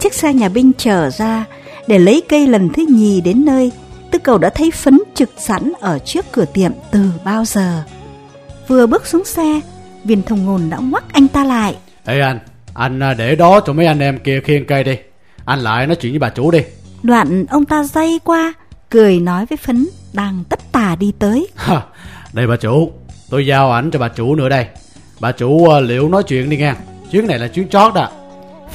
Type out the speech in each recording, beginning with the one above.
chiếc xe nhà binh trở ra để lấy cây lần thứ nhì đến nơi, Tư cầu đã thấy phấn trực sẵn ở trước cửa tiệm từ bao giờ. Vừa bước xuống xe, viên thông ngôn đã ngoắc anh ta lại. Ê anh, anh à, để đó cho mấy anh em kia khiêng cây đi. Anh lại nói chuyện với bà chủ đi. Đoạn ông ta dây qua, cười nói với phấn đang tất tà đi tới. đây bà chủ, tôi giao ảnh cho bà chủ nữa đây. Bà chủ à, liệu nói chuyện đi nghe. Chuyến này là chuyến chót đó.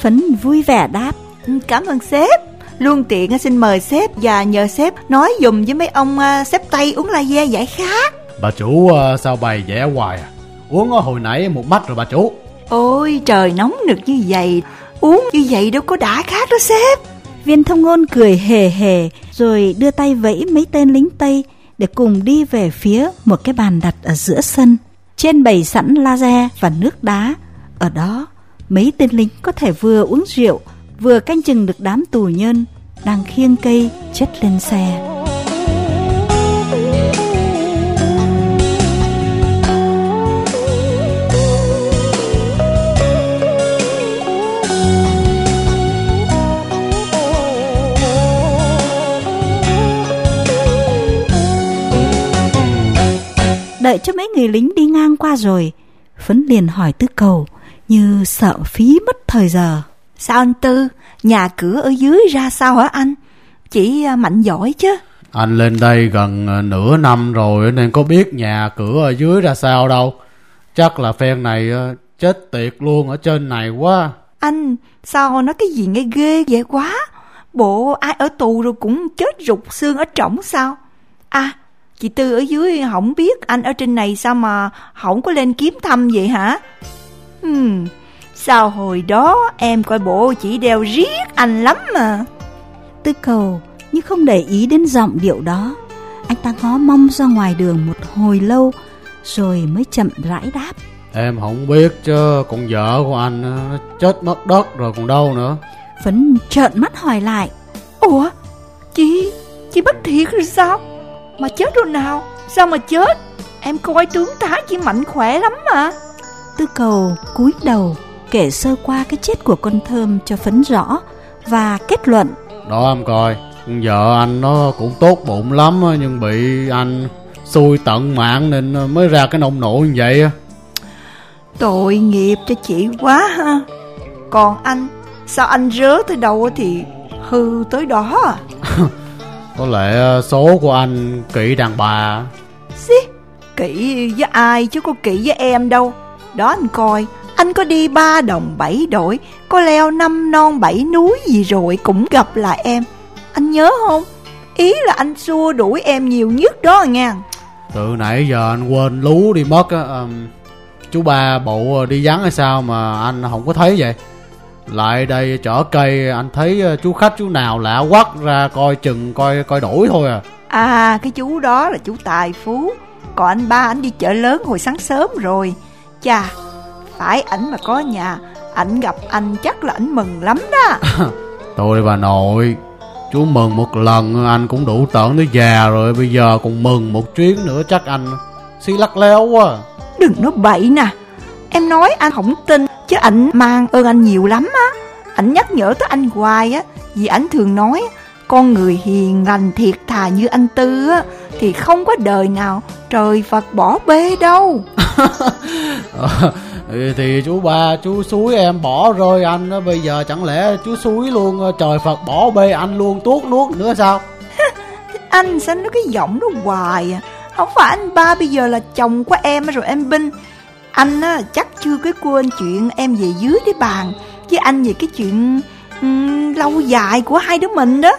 Phấn vui vẻ đáp. Ừ, cảm ơn sếp. Luôn tiện xin mời sếp và nhờ sếp nói dùm với mấy ông sếp Tây uống la ve giải khát. Bà chủ uh, sao bày vẽ hoài à? Uống hồi nãy một mắt rồi bà chủ. Ôi trời nóng nực như vậy, uống như vậy đâu có đã khát đó sếp. Viên thông ngôn cười hề hề rồi đưa tay vẫy mấy tên lính Tây để cùng đi về phía một cái bàn đặt ở giữa sân. Trên bày sẵn laser và nước đá. Ở đó, mấy tên lính có thể vừa uống rượu vừa canh chừng được đám tù nhân đang khiêng cây chất lên xe. Đợi cho mấy người lính đi ngang qua rồi, Phấn liền hỏi Tư Cầu như sợ phí mất thời giờ. Sao anh Tư, nhà cửa ở dưới ra sao hả anh? Chỉ à, mạnh giỏi chứ. Anh lên đây gần à, nửa năm rồi nên có biết nhà cửa ở dưới ra sao đâu. Chắc là phen này à, chết tiệt luôn ở trên này quá. Anh, sao nói cái gì nghe ghê vậy quá? Bộ ai ở tù rồi cũng chết rụt xương ở trỏng sao? À, chị Tư ở dưới không biết anh ở trên này sao mà không có lên kiếm thăm vậy hả? Hmm, Sao hồi đó em coi bộ chỉ đeo riết anh lắm mà. Tư cầu nhưng không để ý đến giọng điệu đó. Anh ta ngó mong ra ngoài đường một hồi lâu Rồi mới chậm rãi đáp. Em không biết chứ Con vợ của anh nó chết mất đất rồi còn đâu nữa. Phấn trợn mắt hỏi lại. Ủa Chị Chị bất thiệt rồi sao? Mà chết rồi nào Sao mà chết? Em coi tướng tá chị mạnh khỏe lắm mà Tư cầu cúi đầu kể sơ qua cái chết của con thơm cho phấn rõ và kết luận. Đó em coi, vợ anh nó cũng tốt bụng lắm nhưng bị anh xui tận mạng nên mới ra cái nông nổi như vậy. Tội nghiệp cho chị quá ha. Còn anh, sao anh rớ tới đâu thì hư tới đó à? Có lẽ số của anh kỹ đàn bà. Xí, kỹ với ai chứ có kỹ với em đâu. Đó anh coi, anh có đi ba đồng bảy đổi Có leo năm non bảy núi gì rồi Cũng gặp lại em. Anh nhớ không? Ý là anh xua đuổi em nhiều nhất đó nha Từ nãy giờ anh quên lú đi mất á à, Chú ba bộ đi vắng hay sao mà anh không có thấy vậy? Lại đây chở cây anh thấy ờ, chú khách chú nào lạ quắc ra coi chừng coi coi đổi thôi à. À cái chú đó là chú Tài Phú. Còn anh ba anh đi chợ lớn hồi sáng sớm rồi Chà phải ảnh mà có nhà Ảnh gặp anh chắc là ảnh mừng lắm đó. Tôi bà nội Chú mừng một lần anh cũng đủ tởn tới già rồi Bây giờ còn mừng một chuyến nữa chắc anh xí lắc léo quá. Đừng nói bậy nè Em nói anh không tin Chứ ảnh mang ơn anh nhiều lắm á. Ảnh nhắc nhở tới anh hoài á Vì ảnh thường nói Con người hiền lành thiệt thà như anh Tư á Thì không có đời nào Trời Phật bỏ bê đâu. Thì chú ba chú suối em bỏ rơi anh đó bây giờ chẳng lẽ chú suối luôn ờ, trời phật bỏ bê anh luôn tuốt nuốt nữa sao? Anh sao nó cái giọng nó hoài à? Không phải anh ba bây giờ là chồng của em rồi em binh. Anh á chắc chưa cái quên chuyện em về dưới cái bàn với anh về cái chuyện um, lâu dài của hai đứa mình đó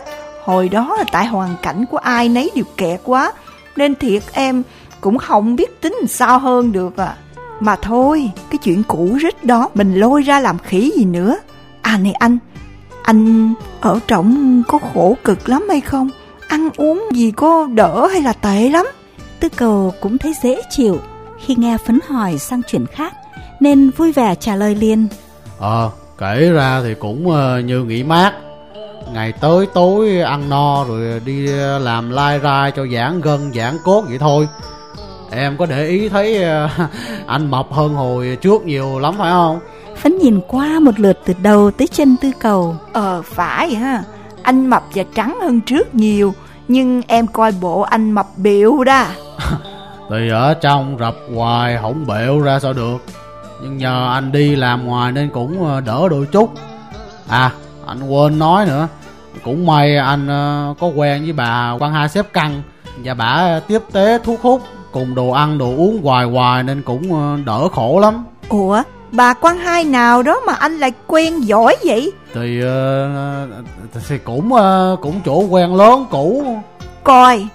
hồi đó là tại hoàn cảnh của ai nấy đều kẹt quá nên thiệt em cũng không biết tính sao hơn được à mà thôi, cái chuyện cũ rích đó mình lôi ra làm khỉ gì nữa. À này anh, anh ở trọng có khổ cực lắm hay không? Ăn uống gì có đỡ hay là tệ lắm? Tư cầu cũng thấy dễ chịu khi nghe phấn hỏi sang chuyện khác, nên vui vẻ trả lời liền. Ờ, kể ra thì cũng ờ, như nghỉ mát. Ngày tới tối ăn no rồi đi làm lai rai cho giãn gân giãn cốt vậy thôi. Em có để ý thấy ờ, anh mập hơn hồi trước nhiều lắm phải không? Phấn nhìn qua một lượt từ đầu tới chân tư cầu. Ờ phải ha. Anh mập và trắng hơn trước nhiều Nhưng em coi bộ anh mập biểu đó. Thì ở trong rập hoài không bẹo ra sao được. Nhưng nhờ anh đi làm ngoài nên cũng ờ, đỡ đôi chút. À anh quên nói nữa Cũng may anh ờ, có quen với bà quan hai xếp căng. Và bà tiếp tế thuốc hút Cùng đồ ăn đồ uống hoài hoài Nên cũng ờ, đỡ khổ lắm. Ủa bà quan hai nào đó mà anh lại quen giỏi vậy? Thì, ờ, thì cũng cũng chỗ quen lớn cũ. Coi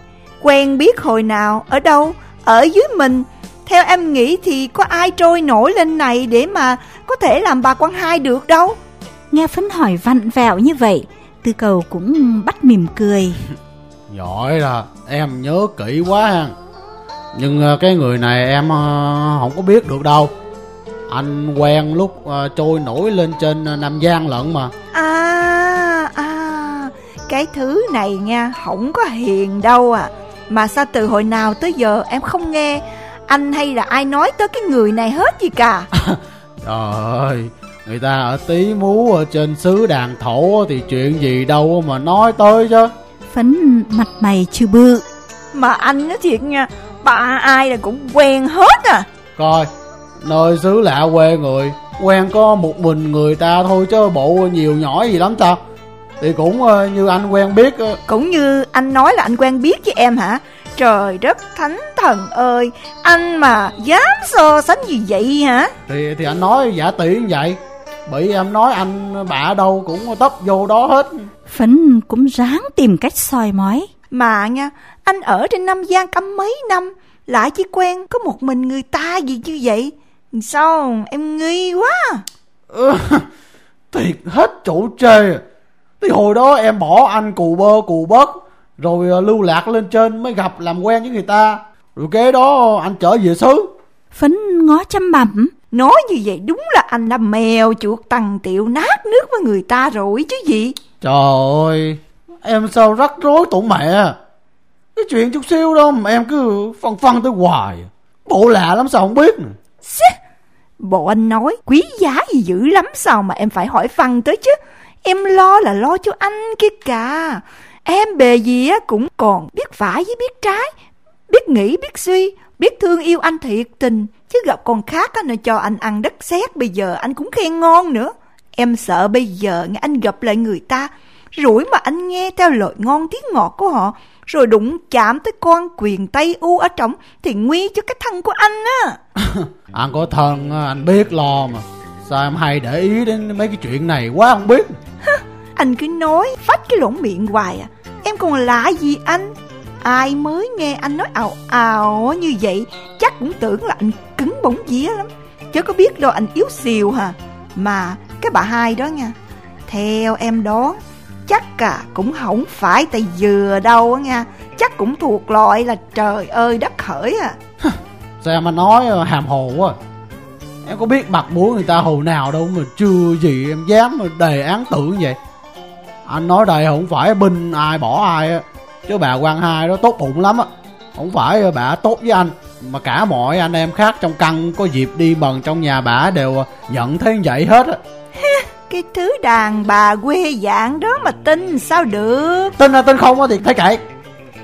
Quen biết hồi nào Ở đâu Ở dưới mình. Theo em nghĩ thì có ai trôi nổi lên này Để mà có thể làm bà quan hai được đâu? Nghe Phấn hỏi vặn vẹo như vậy Tư cầu cũng bắt mỉm cười. Giỏi là em nhớ kỹ quá ha. Nhưng ờ, cái người này em ờ, không có biết được đâu. Anh quen lúc ờ, trôi nổi lên trên Nam Giang lận mà. À à Cái thứ này nha Không có hiền đâu à. Mà sao từ hồi nào tới giờ em không nghe? Anh hay là ai nói tới cái người này hết gì cả? Trời ơi Người ta ở tí mú ở trên xứ đàn thổ Thì chuyện gì đâu mà nói tới chứ. Phấn mặt mày chư bự. Mà anh nói thiệt nha Bà ai là cũng quen hết à. Coi Nơi xứ lạ quê người Quen có một mình người ta thôi chứ bộ nhiều nhỏ gì lắm ta. Thì cũng ờ, như anh quen biết ờ, Cũng như anh nói là anh quen biết với em hả? Trời đất thánh thần ơi Anh mà dám so sánh như vậy hả? Thì thì anh nói giả tỷ như vậy bị em nói anh bạ đâu cũng tấp vô đó hết. Phấn cũng ráng tìm cách soi mói. Mà nha Anh ở trên Nam Giang cắm mấy năm Lại chỉ quen có một mình người ta gì như vậy. Sao em nghi quá. Ừ, thiệt hết chỗ chê. Thì hồi đó em bỏ anh cù bơ cù bớt rồi ờ, lưu lạc lên trên mới gặp làm quen với người ta. Rồi kế đó anh trở về xứ. Phấn ngó chăm bẩm Nói như vậy đúng là anh đã mèo chuột tằng tiệu nát nước với người ta rồi chứ gì. Trời ơi em sao rắc rối tụi mẹ? Cái chuyện chút xíu đó mà em cứ phân phân tới hoài. Bộ lạ lắm sao không biết nè Bộ anh nói quý giá gì dữ lắm sao mà em phải hỏi phân tới chứ. Em lo là lo cho anh kia cả Em bề gì á cũng còn biết phải với biết trái Biết nghĩ biết suy Biết thương yêu anh thiệt tình Chứ gặp con khác á, nó cho anh ăn đất sét Bây giờ anh cũng khen ngon nữa. Em sợ bây giờ nghe anh gặp lại người ta Rủi mà anh nghe theo lời ngon tiếng ngọt của họ Rồi đụng chạm tới con quyền tay u ở trong Thì nguy cho cái thân của anh á. Anh có thân anh biết lo mà. Sao em hay để ý đến mấy cái chuyện này quá không biết? Anh cứ nói phách cái lỗ miệng hoài à. Em còn lạ gì anh Ai mới nghe anh nói ào ào như vậy, Chắc cũng tưởng là anh cứng bóng vía lắm. Chứ có biết đâu anh yếu xìu hả? Mà cái bà hai đó nha, Theo em đoán, Chắc cả cũng không phải tay dừa đâu á nha. Chắc cũng thuộc loại là trời ơi đất khởi à. Sao mà nói ờ, hàm hồ quá. Em có biết mặt mũi người ta hồ nào đâu mà chưa gì em dám đề án tử như vậy. Anh nói đây không phải binh ai bỏ ai á chứ bà quan hai đó tốt bụng lắm á. Không phải bà tốt với anh mà cả mọi anh em khác trong căn có dịp đi mần trong nhà bà đều nhận thấy vậy hết á. Cái thứ đàn bà quê dạng đó mà tin sao được? Tin là tin không á thì thấy kệ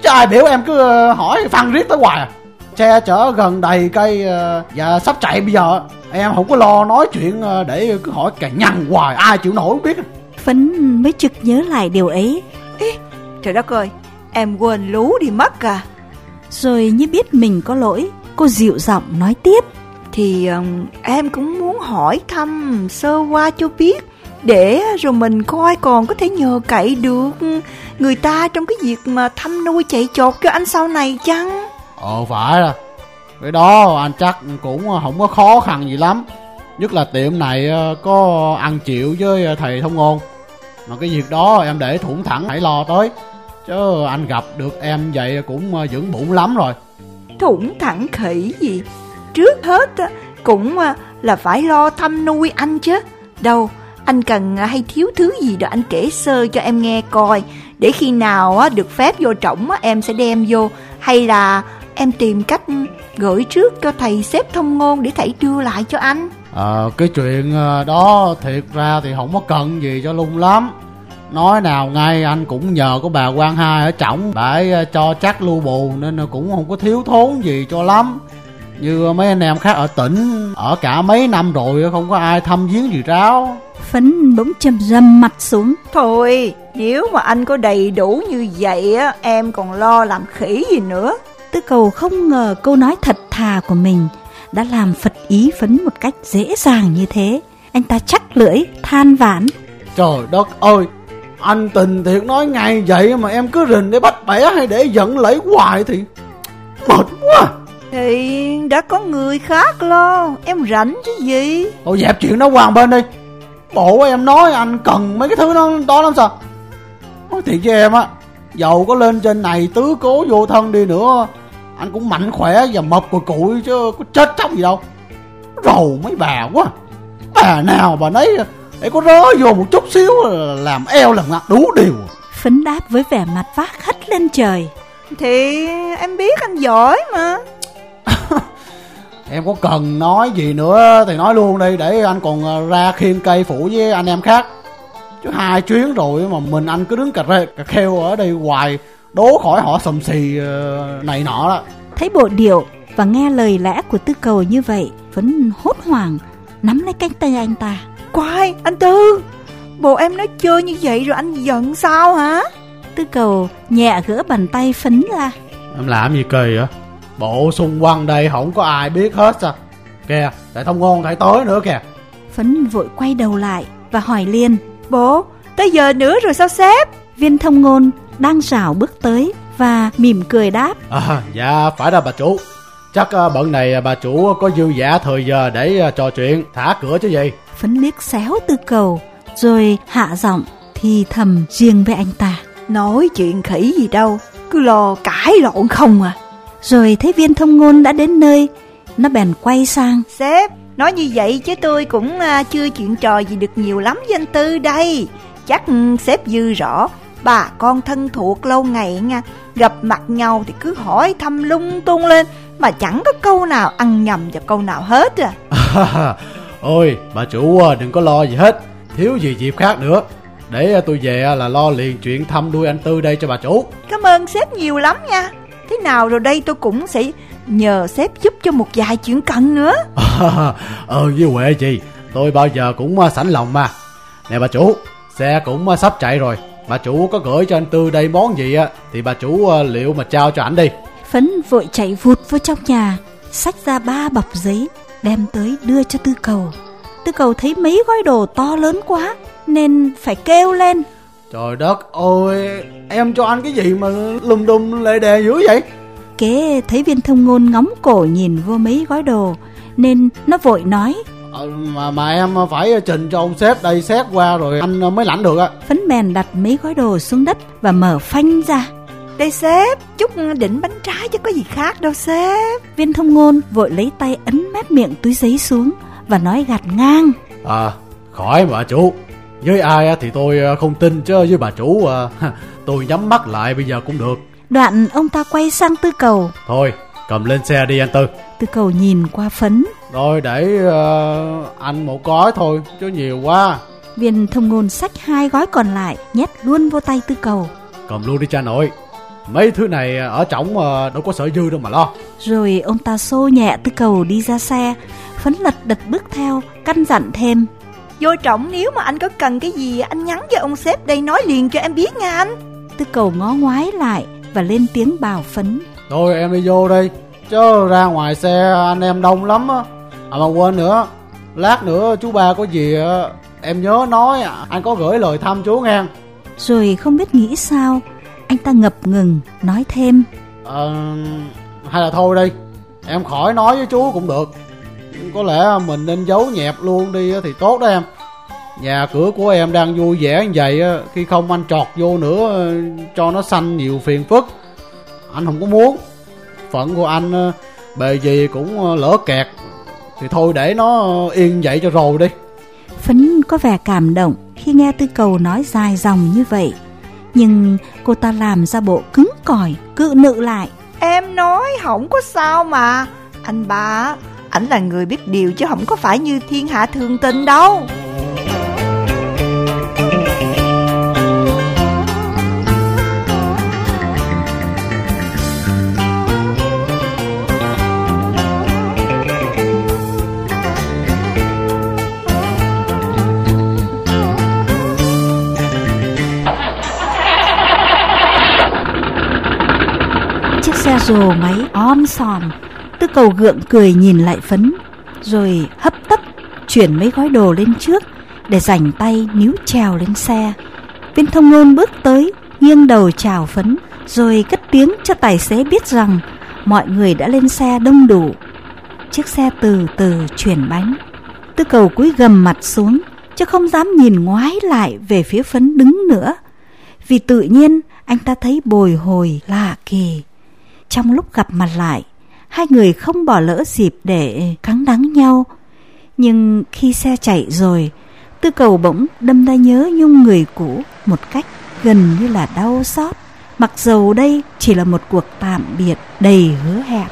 chứ ai biểu em cứ ờ, hỏi phăng riết tới hoài à. Xe chở gần đầy cây ờ, và sắp chạy bây giờ em không có lo nói chuyện ờ, để cứ hỏi cà nhằn hoài ai chịu nổi không biết. Phấn mới trực nhớ lại điều ấy. Trời đất ơi Em quên lú đi mất à. Rồi như biết mình có lỗi Cô dịu giọng nói tiếp. Thì ờ, em cũng muốn hỏi thăm sơ qua cho biết Để rồi mình coi còn có thể nhờ cậy được Người ta trong cái việc mà thăm nuôi chạy chột cho anh sau này chăng? Ờ phải rồi, cái đó anh chắc cũng không có khó khăn gì lắm. Nhất là tiệm này ờ, có ăn chịu với thầy thông ngôn mà cái việc đó em để thủng thẳng hãy lo tới chứ anh gặp được em vậy cũng ờ, vững bụng lắm rồi. Thủng thẳng khỉ gì? Trước hết á, cũng à, là phải lo thăm nuôi anh chứ. Đâu anh cần à, hay thiếu thứ gì đó anh kể sơ cho em nghe coi. Để khi nào á, được phép vô trọng em sẽ đem vô. Hay là em tìm cách gửi trước cho thầy xếp thông ngôn để thầy đưa lại cho anh? Ờ cái chuyện ờ, đó thiệt ra thì không có cần gì cho lung lắm Nói nào ngay anh cũng nhờ có bà quan hai ở trọng Bà ấy ờ, cho chắc lưu bù nên cũng không có thiếu thốn gì cho lắm Như mấy anh em khác ở tỉnh Ở cả mấy năm rồi không có ai thăm viếng gì ráo Phấn bỗng chầm rầm mặt xuống Thôi, nếu mà anh có đầy đủ như vậy á, em còn lo làm khỉ gì nữa. Tư cầu không ngờ câu nói thật thà của mình đã làm phật ý phấn một cách dễ dàng như thế. Anh ta chắc lưỡi, than vãn. Trời đất ơi Anh tình thiệt nói ngay vậy mà em cứ rình để bắt bẻ hay để giận lấy hoài thì Mệt quá. Thì đã có người khác lo, em rảnh chứ gì. Thôi dẹp chuyện đó qua một bên đi. Bộ em nói anh cần mấy cái thứ đó, đó lắm sao? Nói thiệt với em á Dầu có lên trên này tứ cố vô thân đi nữa Anh cũng mạnh khỏe và mập cùi cụi chứ có chết chóc gì đâu. Rầu mấy bà quá. Bà nào bà nấy để có rớ vô một chút xíu là làm eo lần ngặt đủ điều Phấn đáp với vẻ mặt vác hất lên trời. Thì em biết anh giỏi mà. Em có cần nói gì nữa thì nói luôn đi Để anh còn ờ, ra khiêng cây phủ với anh em khác Chứ hai chuyến rồi mà mình anh cứ đứng cà, rê, cà kheo ở đây hoài Đố khỏi họ sầm xì ờ, này nọ đó Thấy bộ điệu và nghe lời lẽ của tư cầu như vậy, Phấn hốt hoảng, nắm lấy cánh tay anh ta. Quay, anh Tư. Bộ em nói chơi như vậy rồi anh giận sao hả? Tư cầu nhẹ gỡ bàn tay Phấn ra. Em làm gì kỳ vậy Bộ xung quanh đây không có ai biết hết sao Kìa tại thông ngôn thầy tới nữa kìa Phấn vội quay đầu lại và hỏi liền. Bộ, tới giờ nữa rồi sao sếp? Viên thông ngôn đang rảo bước tới và mỉm cười đáp. à, Dạ phải đó bà chủ Chắc ờ, bận này bà chủ có dư giả thời giờ để ờ, trò chuyện Thả cửa chứ gì Phấn liếc xéo tư cầu, rồi hạ giọng thì thầm riêng với anh ta. Nói chuyện khỉ gì đâu, cứ lo cãi lộn không à. Rồi thấy viên thông ngôn đã đến nơi, nó bèn quay sang. Sếp, nói như vậy chứ tôi cũng à, chưa chuyện trò gì được nhiều lắm với anh Tư đây. Chắc ừ, sếp dư rõ, bà con thân thuộc lâu ngày nha. Gặp mặt nhau thì cứ hỏi thăm lung tung lên, mà chẳng có câu nào ăn nhầm vào câu nào hết à. Ôi bà chủ ờ, đừng có lo gì hết. Thiếu gì dịp khác nữa. Để ờ, tôi về là lo liền chuyện thăm đuôi anh Tư đây cho bà chủ. Cảm ơn sếp nhiều lắm nha. Thế nào rồi đây tôi cũng sẽ nhờ sếp giúp cho một vài chuyện cần nữa. Ờ với Huệ gì Tôi bao giờ cũng sẵn lòng mà. Nè bà chủ Xe cũng sắp chạy rồi. Bà chủ có gửi cho anh Tư đây món gì á Thì bà chủ liệu mà trao cho ảnh đi. Phấn vội chạy vụt vào trong nhà, xách ra ba bọc giấy, đem tới đưa cho tư cầu. Tư cầu thấy mấy gói đồ to lớn quá, nên phải kêu lên. Trời đất ơi Em cho anh cái gì mà lùm đùm lệ đè dữ vậy Kế thấy viên thông ngôn ngóng cổ nhìn vô mấy gói đồ, nên nó vội nói. ờ, mà, mà em phải trình cho ông sếp đây xét qua rồi anh mới lãnh được á Phấn bèn đặt mấy gói đồ xuống đất và mở phanh ra. Đây sếp, chút đỉnh bánh trái chứ có gì khác đâu sếp. Viên thông ngôn vội lấy tay ấn mép miệng túi giấy xuống và nói gạt ngang. À khỏi bà chủ Với ai á thì tôi ờ, không tin chứ với bà chủ ờ, Tôi nhắm mắt lại bây giờ cũng được Đoạn ông ta quay sang tư cầu. Thôi cầm lên xe đi anh Tư Tư cầu nhìn qua phấn. Rồi để ờ, anh một gói thôi chứ nhiều quá Viên thông ngôn xách hai gói còn lại nhét luôn vô tay tư cầu. Cầm luôn đi cha nội Mấy thứ này ở trỏng ờ, đâu có sợ dư đâu mà lo Rồi ông ta xô nhẹ tư cầu đi ra xe, phấn lật đật bước theo, căn dặn thêm. Vô trọng nếu mà anh có cần cái gì anh nhắn cho ông sếp đây nói liền cho em biết nha anh. Tư cầu ngó ngoái lại và lên tiếng bảo phấn. Thôi em đi vô đi Chứ ra ngoài xe anh em đông lắm á À mà quên nữa Lát nữa chú ba có gì á, Em nhớ nói anh có gửi lời thăm chú nghe Rồi không biết nghĩ sao, anh ta ngập ngừng, nói thêm. Ờ, hay là thôi đi Em khỏi nói với chú cũng được. Có lẽ mình nên giấu nhẹp luôn đi thì tốt đó em. Nhà cửa của em đang vui vẻ như vậy Khi không anh trọt vô nữa Cho nó xanh nhiều phiền phức. Anh không có muốn. Phận của anh ờ, bề gì cũng ờ, lỡ kẹt. Thì thôi để nó yên vậy cho rồi đi. Phấn có vẻ cảm động khi nghe tư cầu nói dài dòng như vậy. Nhưng cô ta làm ra bộ cứng cỏi, cự nự lại. Em nói không có sao mà. Anh ba, Ảnh là người biết điều chứ không có phải như thiên hạ thường tình đâu rồ máy om sòm, Tư cầu gượng cười nhìn lại phấn, Rồi hấp tấp chuyển mấy gói đồ lên trước Để rảnh tay níu trèo lên xe. Viên thông ngôn bước tới, Nghiêng đầu chào phấn, Rồi cất tiếng cho tài xế biết rằng Mọi người đã lên xe đông đủ. Chiếc xe từ từ chuyển bánh. Tư cầu cúi gầm mặt xuống, Chứ không dám nhìn ngoái lại Về phía phấn đứng nữa. Vì tự nhiên, anh ta thấy bồi hồi lạ kỳ trong lúc gặp mặt lại, hai người không bỏ lỡ dịp để cắn đắng nhau. Nhưng khi xe chạy rồi, tư cầu bỗng đâm ra nhớ nhung người cũ một cách gần như là đau xót. Mặc dầu đây chỉ là một cuộc tạm biệt đầy hứa hẹn.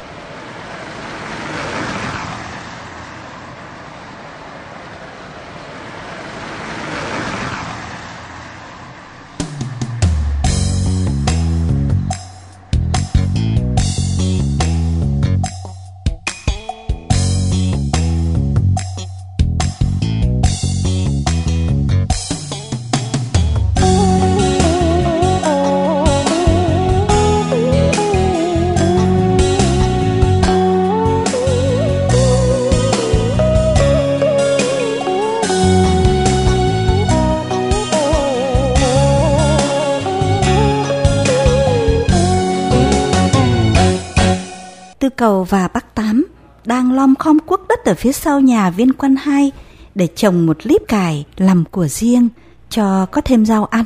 Ở phía sau nhà viên quan hai để trồng một líp cải làm của riêng cho có thêm rau ăn.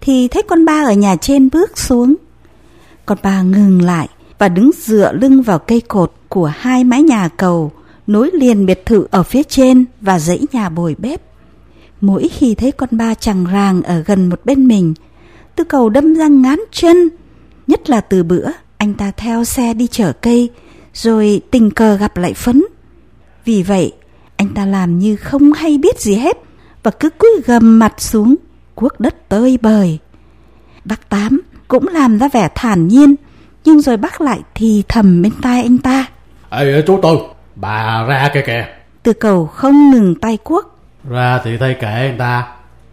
Thì thấy con ba ở nhà trên bước xuống. Con ba ngừng lại và đứng dựa lưng vào cây cột của hai mái nhà cầu nối liền biệt thự ở phía trên và dãy nhà bồi bếp. Mỗi khi thấy con ba chằng ràng ở gần một bên mình, tư cầu đâm ra ngán chân, nhất là từ bữa anh ta theo xe đi chở cây rồi tình cờ gặp lại phấn. Vì vậy, anh ta làm như không hay biết gì hết và cứ cúi gầm mặt xuống, cuốc đất tơi bời. Bác Tám cũng làm ra vẻ thản nhiên, nhưng rồi bác lại thì thầm bên tai anh ta. Ê chú Tư, bà ra kìa kìa. Từ cầu không ngừng tay cuốc. Ra thì thay kệ người ta.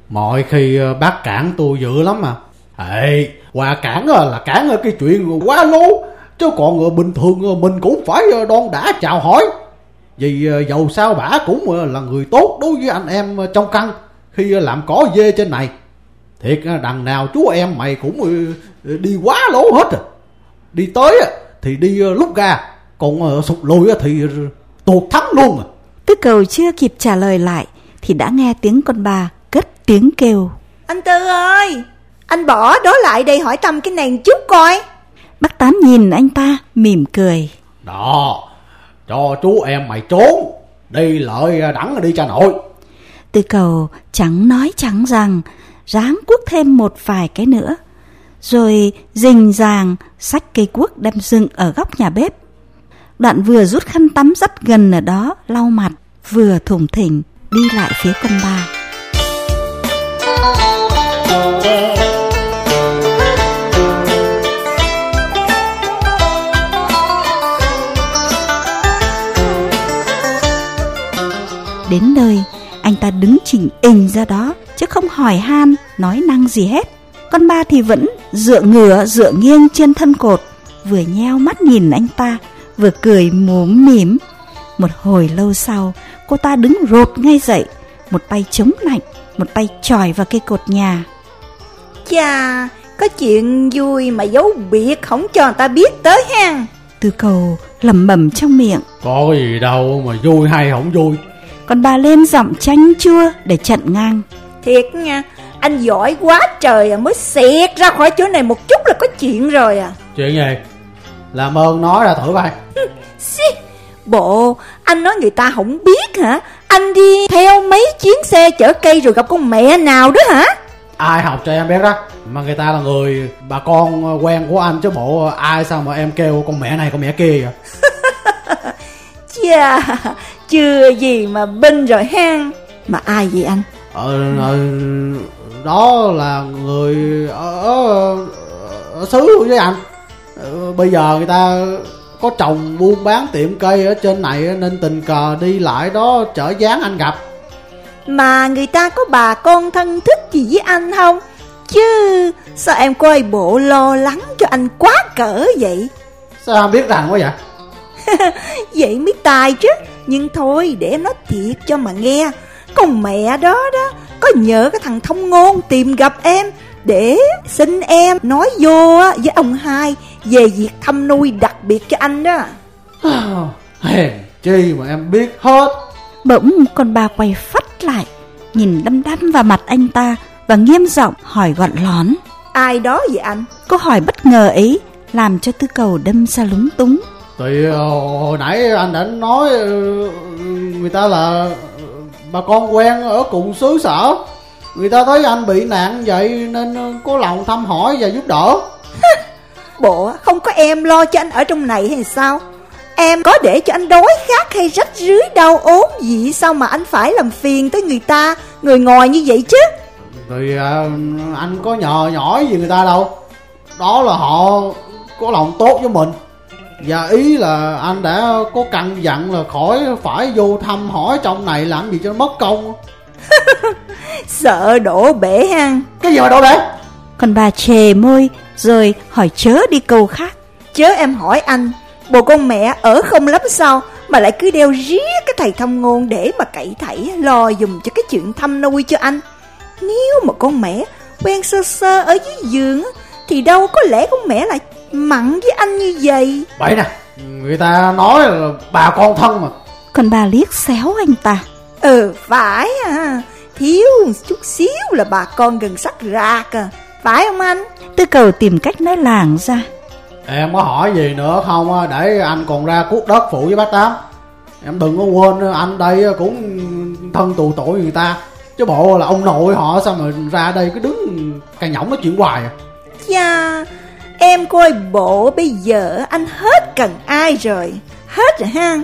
Mọi khi ờ, bác cản tôi dữ lắm mà. Ê, qua cản ờ, là cản cái chuyện quá lố. Chứ còn ờ, bình thường ờ, mình cũng phải ờ, đon đã chào hỏi. Vì ờ, dầu sao bả cũng ờ, là người tốt đối với anh em ờ, trong căn khi làm cỏ dê trên này. Thiệt đằng nào chú em mày cũng đi quá lố hết rồi. Đi tới thì đi lúc ga, còn sụt lùi thì tuột thắng luôn à. Tư cầu chưa kịp trả lời lại thì đã nghe tiếng con bà cất tiếng kêu. Anh Tư ơi Anh bỏ đó lại đây hỏi thăm cái này chút coi Bác Tám nhìn anh ta mỉm cười. Đó, cho chú em mày trốn, đi lợi à, đẳng đi cha nội. Tư cầu chẳng nói chẳng rằng ráng cuốc thêm một vài cái nữa. Rồi rình ràng xách cây cuốc đem dựng ở góc nhà bếp. Đoạn vừa rút khăn tắm rất gần ở đó lau mặt, vừa thủng thỉnh đi lại phía con ba. Đến nơi, anh ta đứng chỉnh ình ra đó, chứ không hỏi han, nói năng gì hết. Con ba thì vẫn dựa ngửa, dựa nghiêng trên thân cột, vừa nheo mắt nhìn anh ta, vừa cười múm mỉm. Một hồi lâu sau, cô ta đứng rột ngay dậy, một tay chống lạnh, một tay chòi vào cây cột nhà. Chà Có chuyện vui mà giấu biệt Không cho người ta biết tới ha Tư cầu lẩm bẩm trong miệng, Có gì đâu mà vui hay không vui. Còn bà lên giọng chanh chua để chặn ngang. Thiệt nha Anh giỏi quá trời à Mới xẹt ra khỏi chỗ này một chút là có chuyện rồi à Chuyện gì? Làm ơn nói ra thử coi. Xí, Bộ Anh nói người ta không biết hả Anh đi theo mấy chuyến xe chở cây Rồi gặp con mẹ nào đó hả Ai học cho em biết đó. Mà người ta là người bà con quen của anh chứ bộ ai sao mà em kêu con mẹ này con mẹ kia vậy? Chà, chưa gì mà binh rồi ha Mà ai vậy anh? ờ, ờ, đó là người ở, ở, ở xứ với anh ờ, bây giờ người ta có trồng buôn bán tiệm cây ở trên này nên tình cờ đi lại đó chở dáng anh gặp Mà người ta có bà con thân thích gì với anh không? Chứ sao em coi bộ lo lắng cho anh quá cỡ vậy? sao anh biết rằng quá vậy Vậy mới tài chứ Nhưng thôi để em nói thiệt cho mà nghe Con mẹ đó đó Có nhờ cái thằng thông ngôn tìm gặp em Để xin em nói vô á với ông hai Về việc thăm nuôi đặc biệt cho anh đó hèn chi mà em biết hết Bỗng con ba quay phắt lại, nhìn đăm đăm vào mặt anh ta và nghiêm giọng hỏi gọn lón. Ai đó vậy anh? Câu hỏi bất ngờ ấy làm cho tư cầu đâm ra lúng túng. Thì ờ, hồi nãy anh đã nói ờ, người ta là ờ, bà con quen ở cùng xứ sở. Người ta thấy anh bị nạn vậy nên có lòng thăm hỏi và giúp đỡ. Bộ không có em lo cho anh ở trong này hay sao? Em có để cho anh đói khát hay rách rưới đau ốm gì sao mà anh phải làm phiền tới người ta Người ngồi như vậy chứ? Thì ờ, anh có nhờ nhỏi gì người ta đâu. Đó là họ có lòng tốt với mình và ý là anh đã có căn dặn là khỏi phải vô thăm hỏi trong này làm gì cho nó mất công. Sợ đổ bể hăng cái gì mà đâu đấy Con bà chề môi rồi hỏi chớ đi câu khác. Chớ em hỏi anh Bộ con mẹ ở không lắm sao Mà lại cứ đeo riết cái thầy thăm ngôn Để mà cậy thảy lo dùm cho cái chuyện thăm nuôi cho anh. Nếu mà con mẹ quen sơ sơ ở dưới giường Thì đâu có lẽ con mẹ lại mặn với anh như vậy? Vậy nè Người ta nói là bà con thân mà. Con bà liếc xéo anh ta. Ừ phải à. Thiếu chút xíu là bà con gần sắt rạc à. Phải không anh? Tư cầu tìm cách nói làng ra. Em có hỏi gì nữa không á, Để anh còn ra cuốc đất phụ với bác Tám. Em đừng có quên anh đây cũng thân tù tội người ta. Chứ bộ là ông nội họ sao mà ra đây cứ đứng cà nhõng nói chuyện hoài à. Chà Em coi bộ bây giờ anh hết cần ai rồi? Hết rồi ha?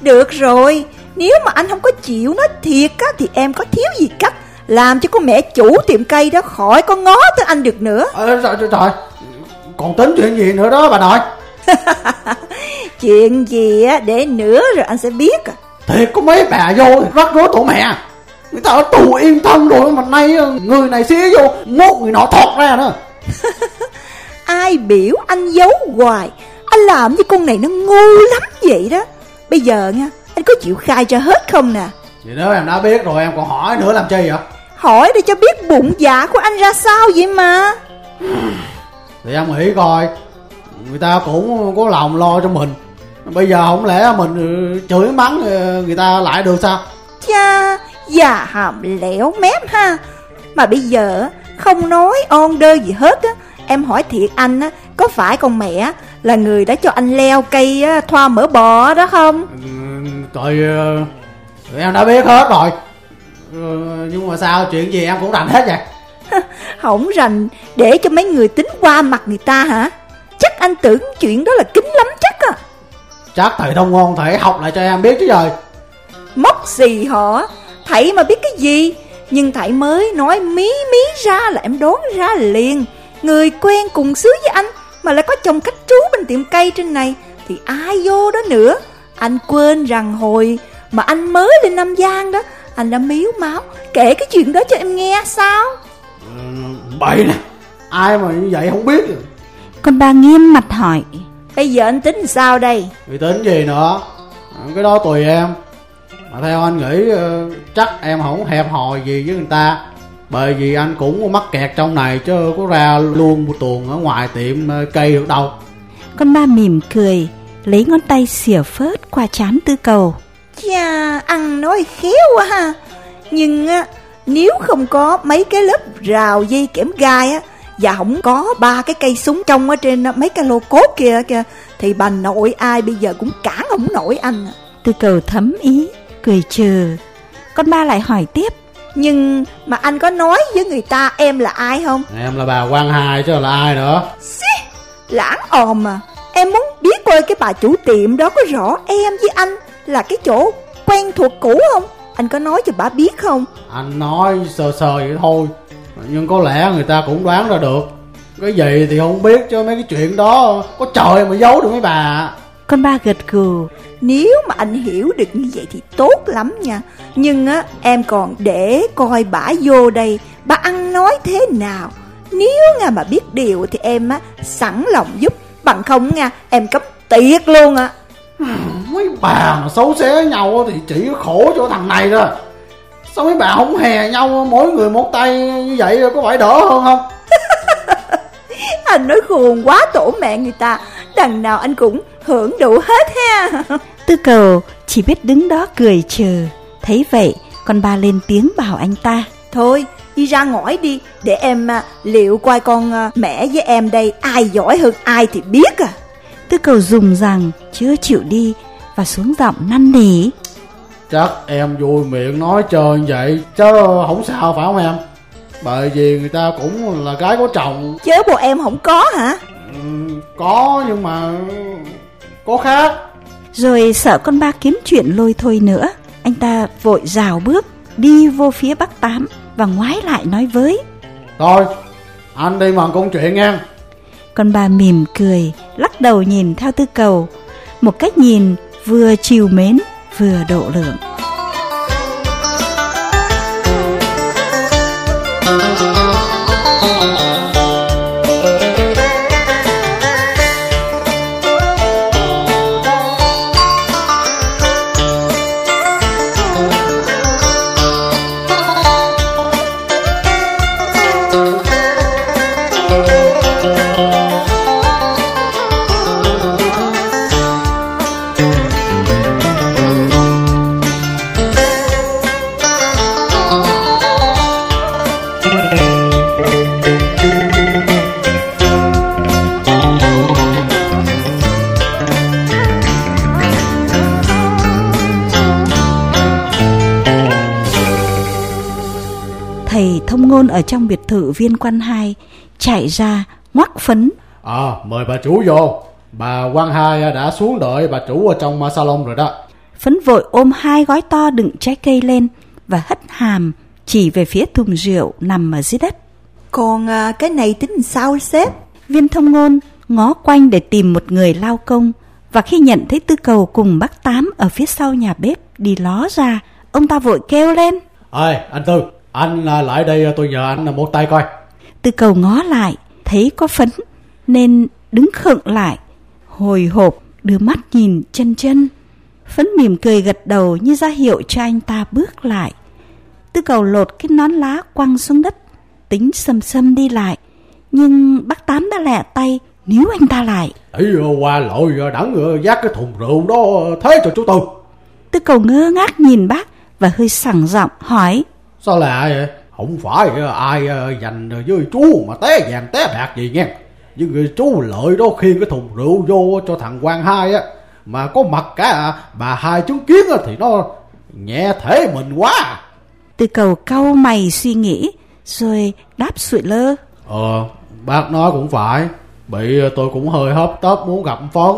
Được rồi Nếu mà anh không có chịu nói thiệt á Thì em có thiếu gì cách Làm cho con mẹ chủ tiệm cây đó khỏi có ngó tới anh được nữa. Ờ, trời, trời, trời. Còn tính chuyện gì nữa đó bà nội? Chuyện gì á để nữa rồi anh sẽ biết à. Thiệt có mấy bà vô rắc rối tổ mẹ. Người ta ở tù yên thân rồi mà nay người này xía vô Mốt người nọ thọt ra nữa Ai biểu anh giấu hoài. Anh làm như con này nó ngu lắm vậy đó. Bây giờ nha Anh có chịu khai cho hết không nè? Vậy nếu em đã biết rồi em còn hỏi nữa làm chi vậy? Hỏi để cho biết bụng dạ của anh ra sao vậy mà? Thì em nghĩ coi Người ta cũng có lòng lo cho mình. Bây giờ không lẽ mình ừ, chửi mắng ừ, người ta lại được sao? Cha Già hàm lẻo mép ha. Mà bây giờ không nói on đơ gì hết á Em hỏi thiệt anh á Có phải con mẹ là người đã cho anh leo cây á, thoa mỡ bò đó không? Ừ, Rồi ừ, em đã biết hết rồi. Ừ, Nhưng mà sao chuyện gì em cũng rành hết vậy? Không rành để cho mấy người tính qua mặt người ta hả? Chắc anh tưởng chuyện đó là kín lắm chắc à Chắc thầy thông ngôn thầy học lại cho em biết chứ rồi. Móc gì họ? Thầy mà biết cái gì? Nhưng thầy mới nói mí mí ra là em đoán ra liền Người quen cùng xứ với anh Mà lại có chồng khách trú bên tiệm cây trên này Thì ai vô đó nữa? Anh quên rằng hồi Mà anh mới lên Nam Giang đó Anh đã miếu máu Kể cái chuyện đó cho em nghe sao? Ừ, Bậy nè Ai mà như vậy không biết. Con bà nghiêm mặt hỏi. Bây giờ anh tính sao đây? Thì tính gì nữa? Cái đó tùy em. Mà theo anh nghĩ ờ, chắc em không hẹp hòi gì với người ta Bởi vì anh cũng mắc kẹt trong này chứ có ra luôn một tuần ở ngoài tiệm ờ, cây được đâu Con ba mỉm cười, lấy ngón tay xỉa phớt qua chán tư cầu. Chà, ăn nói khéo quá ha Nhưng á, nếu không có mấy cái lớp rào dây kẽm gai á Và không có ba cái cây súng trong ở trên mấy cái lô cốt kia kìa Thì bà nội ai bây giờ cũng cản không nổi anh à. Tư cầu thấm ý, cười trừ. Con ba lại hỏi tiếp. Nhưng mà anh có nói với người ta em là ai không? Em là bà quan hai chứ là ai nữa Lãng òm mà Em muốn biết coi cái bà chủ tiệm đó có rõ em với anh là cái chỗ quen thuộc cũ không? Anh có nói cho bà biết không? Anh nói sờ sờ vậy thôi Nhưng có lẽ người ta cũng đoán ra được Cái gì thì không biết chứ mấy cái chuyện đó Có trời mà giấu được mấy bà Con ba gật gù nếu mà anh hiểu được như vậy thì tốt lắm nha. Nhưng á, em còn để coi bả vô đây Bà ăn nói thế nào. Nếu nga mà biết điều thì em á, sẵn lòng giúp. Bằng không nha em cấm tiệt luôn á. Mấy bà mà xấu xé nhau thì chỉ khổ cho thằng này thôi. Sao mấy bà không hè nhau, mỗi người một tay như vậy, có phải đỡ hơn không? Anh nói khùng quá tổ mẹ người ta. Đằng nào anh cũng hưởng đủ hết ha. Tư cầu chỉ biết đứng đó cười chờ. Thấy vậy con ba lên tiếng bảo anh ta. Thôi đi ra ngõi đi Để em à, liệu coi con à, mẹ với em đây Ai giỏi hơn ai thì biết à. Tư cầu dùng rằng chưa chịu đi Và xuống giọng năn nỉ. Chắc em vui miệng nói chơi vậy Chứ không sao phải không em Bởi vì người ta cũng là gái có chồng. Chớ bộ em không có hả? Ừ, Có nhưng mà Có khác. Rồi sợ con ba kiếm chuyện lôi thôi nữa. Anh ta vội rào bước Đi vô phía bác Tám Và ngoái lại nói với. Thôi Anh đi mần công chuyện nha. Con bà mỉm cười Lắc đầu nhìn theo tư cầu. Một cách nhìn vừa chiều mến Vừa độ lượng ngôn ở trong biệt thự viên quan hai Chạy ra ngoắc phấn. À mời bà chủ vô. Bà quan hai đã xuống đợi bà chủ ở trong salon rồi đó. Phấn vội ôm hai gói to đựng trái cây lên Và hất hàm chỉ về phía thùng rượu nằm ở dưới đất. Còn à, cái này tính sao sếp? Viên thông ngôn ngó quanh để tìm một người lao công Và khi nhận thấy tư cầu cùng bác Tám ở phía sau nhà bếp đi ló ra Ông ta vội kêu lên. Ê anh Tư Anh à, lại đây tôi nhờ anh một tay coi. Tư cầu ngó lại thấy có phấn Nên đứng khựng lại Hồi hộp đưa mắt nhìn chân chân. Phấn mỉm cười gật đầu như ra hiệu cho anh ta bước lại. Tư cầu lột cái nón lá quăng xuống đất Tính xâm xâm đi lại. Nhưng bác Tám đã lẹ tay níu anh ta lại. Ý qua lội đẳng dắt cái thùng rượu đó thế cho chú Tư. Tư cầu ngơ ngác nhìn bác Và hơi sẳng giọng hỏi Sao lạ vậy? Không phải ai dành với chú mà té vàng té bạc gì nghe. Nhưng người chú lợi đó khiêng cái thùng rượu vô cho thằng quan hai á. Mà có mặt cả bà hai chứng kiến thì nó nhẹ thể mình quá. À. Tư cầu cau mày suy nghĩ Rồi đáp sụi lơ. Ờ bác nói cũng phải. Bị tôi cũng hơi hấp tấp muốn gặp Phấn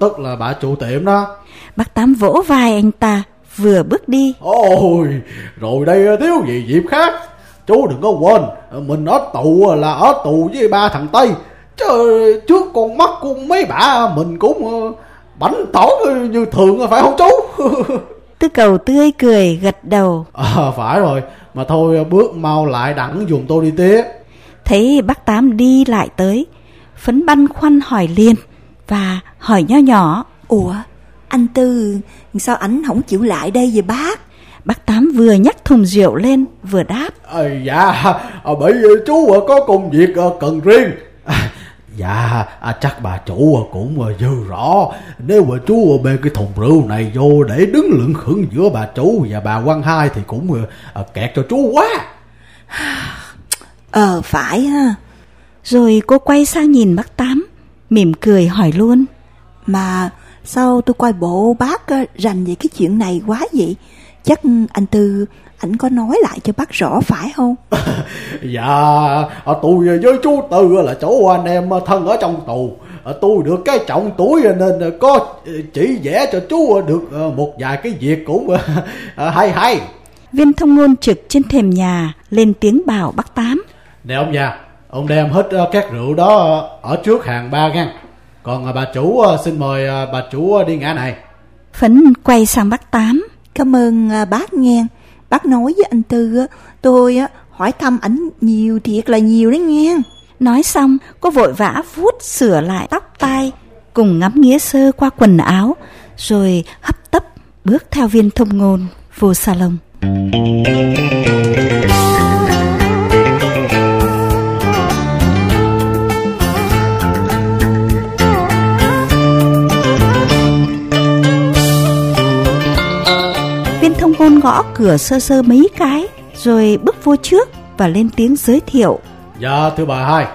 Tức là bà chủ tiệm đó. Bác Tám vỗ vai anh ta Vừa bước đi. Ôi rồi đây thiếu gì dịp khác? Chú đừng có quên Mình ở tù là ở tù với ba thằng Tây. Chứ trước con mắt của mấy bà Mình cũng bánh tỏ như thường phải không chú? Tư cầu tươi cười gật đầu. À phải rồi Mà thôi bước mau lại đặng dùng tôi đi tiếp Thấy bác Tám đi lại tới Phấn băn khoăn hỏi liền Và hỏi nho nhỏ Ủa anh Tư Sao ảnh không chịu lại đây vậy bác? Bác Tám vừa nhắc thùng rượu lên Vừa đáp. À, Dạ à, bởi vì chú à, có công việc à, cần riêng. À, Dạ à, chắc bà chủ à, cũng à, dư rõ. Nếu mà chú à, bê cái thùng rượu này vô Để đứng lưỡng khửng giữa bà chủ và bà quan hai Thì cũng à, kẹt cho chú quá. Ờ phải ha. Rồi cô quay sang nhìn bác Tám Mỉm cười hỏi luôn. Mà sao tôi coi bộ bác rành về cái chuyện này quá vậy Chắc anh Tư ảnh có nói lại cho bác rõ phải không Dạ tôi với chú Tư là chỗ anh em thân ở trong tù ờ, tôi được cái trọng tuổi nên ờ, có ờ, chỉ vẽ cho chú được ờ, một vài cái việc cũng ờ, hay hay Viên thông ngôn trực trên thềm nhà lên tiếng bảo bác Tám. Nè ông già, ông đem hết ờ, các rượu đó ở trước hàng ba ngăn. Còn à, bà chủ à, xin mời à, bà chủ đi ngã này. Phấn quay sang bác Tám. Cảm ơn bác nghe. Bác nói với anh Tư tôi hỏi thăm ảnh nhiều thiệt là nhiều đấy nghe. Nói xong, cô vội vã vuốt sửa lại tóc tai, cùng ngắm nghía sơ qua quần áo, rồi hấp tấp bước theo viên thông ngôn vô salon. Cửa sơ sơ mấy cái, rồi bước vô trước và lên tiếng giới thiệu. Dạ thưa bà hai.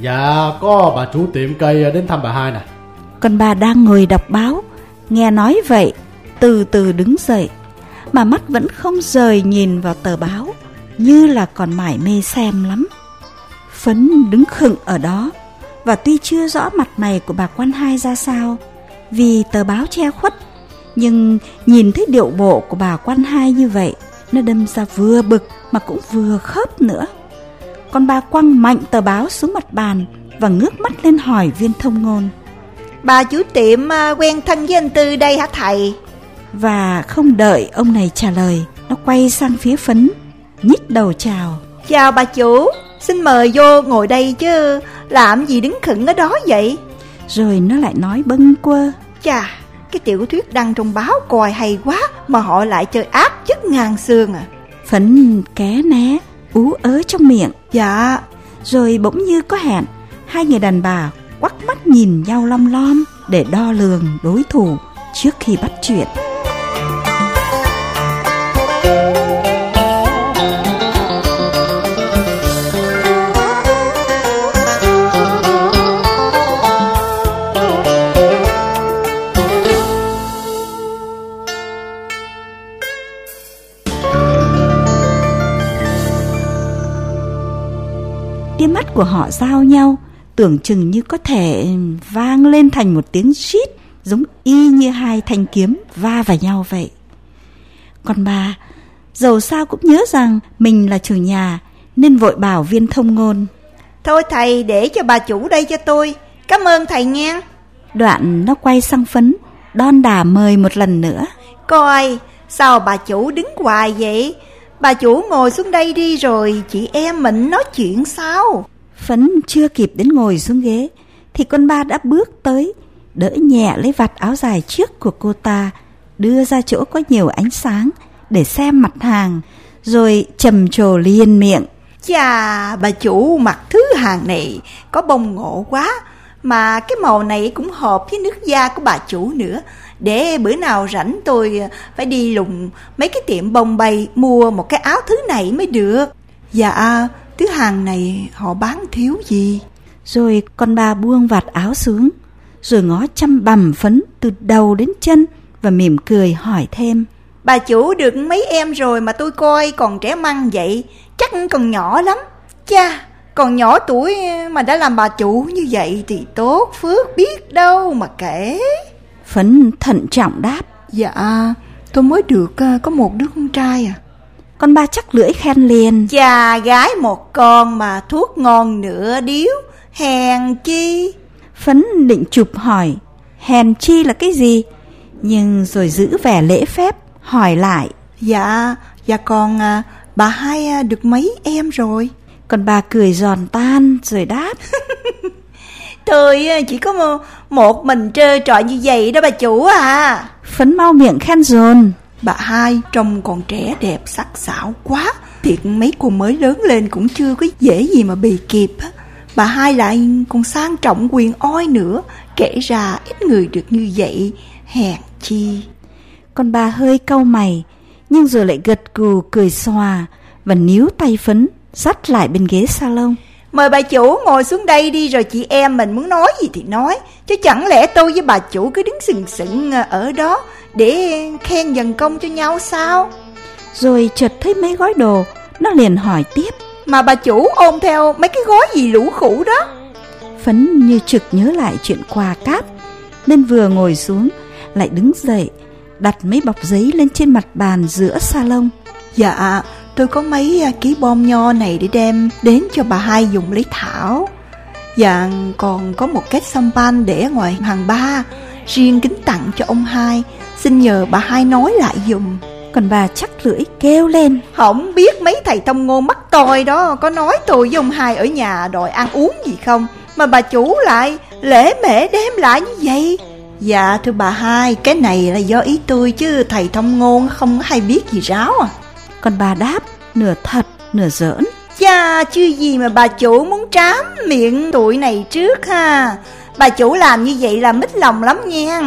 Dạ có bà chủ tiệm cây đến thăm bà hai nè. Còn bà đang ngồi đọc báo, nghe nói vậy, từ từ đứng dậy, mà mắt vẫn không rời nhìn vào tờ báo, như là còn mải mê xem lắm. Phấn đứng khựng ở đó, và tuy chưa rõ mặt này của bà quan hai ra sao, vì tờ báo che khuất, nhưng nhìn thấy điệu bộ của bà quan hai như vậy, nó đâm ra vừa bực mà cũng vừa khớp nữa. Còn bà quăng mạnh tờ báo xuống mặt bàn và ngước mắt lên hỏi viên thông ngôn. Bà chủ tiệm à, quen thân với anh Tư đây hả thầy? Và không đợi ông này trả lời, nó quay sang phía phấn, nhích đầu chào. Chào bà chủ, xin mời vô ngồi đây chứ, làm gì đứng khựng ở đó vậy? Rồi nó lại nói bâng quơ. Chà, cái tiểu thuyết đăng trong báo coi hay quá mà họ lại chơi ác chất ngàn xương à. Phấn ké né, ú ớ trong miệng. Dạ, Rồi bỗng như có hẹn, hai người đàn bà quắc mắt nhìn nhau lom lom để đo lường đối thủ trước khi bắt chuyện. Của họ giao nhau, tưởng chừng như có thể vang lên thành một tiếng rít giống y như hai thanh kiếm va vào nhau vậy. Còn bà, dầu sao cũng nhớ rằng mình là chủ nhà nên vội bảo viên thông ngôn. thôi thầy để cho bà chủ đây cho tôi. Cảm ơn thầy nha. Đoạn nó quay sang phấn, đon đà mời một lần nữa. Coi, sao bà chủ đứng hoài vậy? Bà chủ ngồi xuống đây đi rồi chị em mình nói chuyện sao? Phấn chưa kịp đến ngồi xuống ghế thì con ba đã bước tới, đỡ nhẹ lấy vạt áo dài trước của cô ta, đưa ra chỗ có nhiều ánh sáng để xem mặt hàng, rồi trầm trồ liên miệng. Chà, bà chủ mặc thứ hàng này có bông ngộ quá Mà cái màu này cũng hợp với nước da của bà chủ nữa Để bữa nào rảnh tôi phải đi lùng mấy cái tiệm bông bay Mua một cái áo thứ này mới được Dạ, thứ hàng này họ bán thiếu gì Rồi con ba buông vạt áo xuống, rồi ngó chăm bằm phấn từ đầu đến chân và mỉm cười hỏi thêm. Bà chủ được mấy em rồi mà tôi coi còn trẻ măng vậy Chắc còn nhỏ lắm Cha, còn nhỏ tuổi mà đã làm bà chủ như vậy thì tốt phước biết đâu mà kể Phấn thận trọng đáp. Dạ, tôi mới được à, có một đứa con trai à Con ba chắc lưỡi khen liền. Cha gái một con mà thuốc ngon nửa điếu Hèn chi Phấn định chụp hỏi, hèn chi là cái gì? Nhưng rồi giữ vẻ lễ phép, hỏi lại. Dạ, dạ còn à, bà hai à, được mấy em rồi Còn bà cười giòn tan rồi đáp. Tôi à, chỉ có một, một mình trơ trọi như vậy đó bà chủ à Phấn mau miệng khen dồn. Bà hai trông còn trẻ đẹp sắc sảo quá. Thiệt mấy cô mới lớn lên cũng chưa có dễ gì mà bì kịp. Á Bà hai lại còn sang trọng quyền oi nữa Kể ra ít người được như vậy Hèn chi. Con bà hơi cau mày, nhưng rồi lại gật gù cười xòa và níu tay phấn dắt lại bên ghế salon. Mời bà chủ ngồi xuống đây đi rồi chị em mình muốn nói gì thì nói Chứ chẳng lẽ tôi với bà chủ cứ đứng sừng sững ở đó Để khen dần công cho nhau sao? Rồi chợt thấy mấy gói đồ, nó liền hỏi tiếp. Mà bà chủ ôm theo mấy cái gói gì lũ khủ đó? Phấn như trực nhớ lại chuyện quà cáp Nên vừa ngồi xuống Lại đứng dậy Đặt mấy bọc giấy lên trên mặt bàn giữa salon. Dạ tôi có mấy à, ký bom nho này để đem đến cho bà hai dùng lấy thảo. Dạ còn có một két sampan để ngoài hàng ba Riêng kính tặng cho ông hai Xin nhờ bà hai nói lại dùm. Còn bà chắc lưỡi kêu lên. Không biết mấy thầy thông ngôn mắc tôi đó Có nói tôi với ông hai ở nhà đòi ăn uống gì không? Mà bà chủ lại lễ mễ đem lại như vậy. Dạ thưa bà hai Cái này là do ý tôi chứ Thầy thông ngôn không hay biết gì ráo à. Còn bà đáp nửa thật nửa giỡn. Chà chứ gì mà bà chủ muốn trám miệng tụi này trước ha. Bà chủ làm như vậy là mít lòng lắm nha